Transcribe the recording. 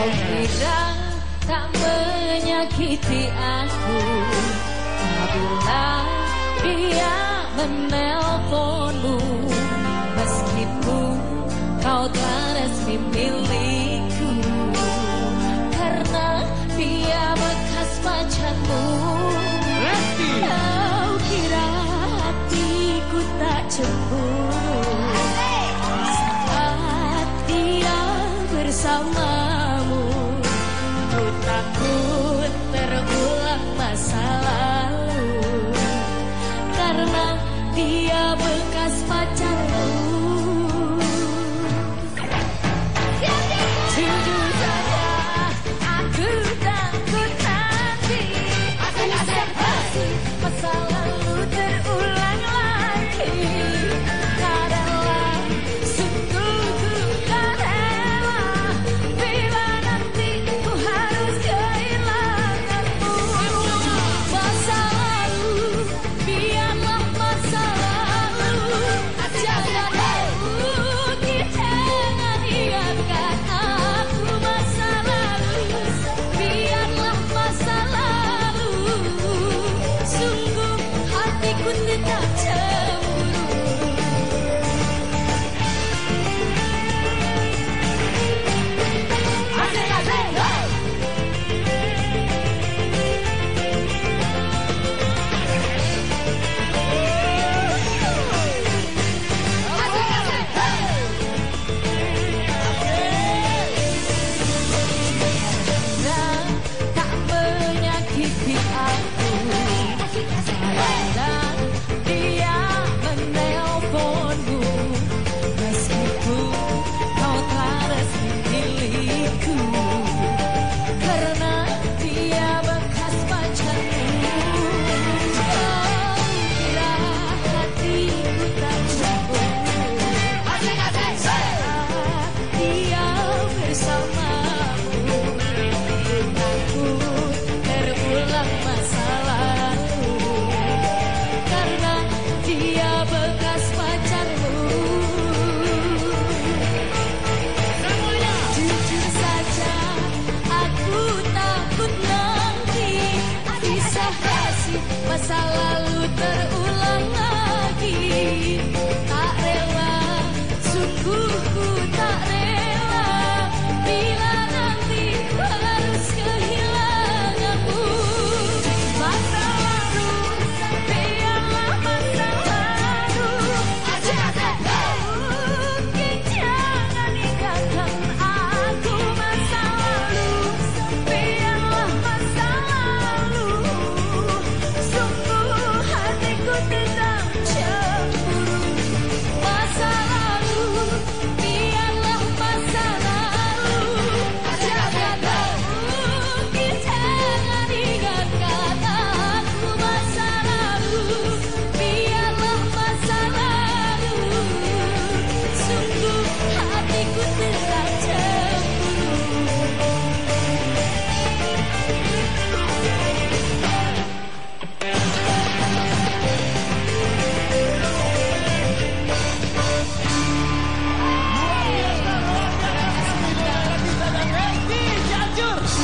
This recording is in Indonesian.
Kau bilang tak menyakiti aku. Apabila dia menelponmu Meskipun kau tak resmi milikku Karena dia bekas pacarmu Kau kira hatiku tak cemburu Saat dia bersama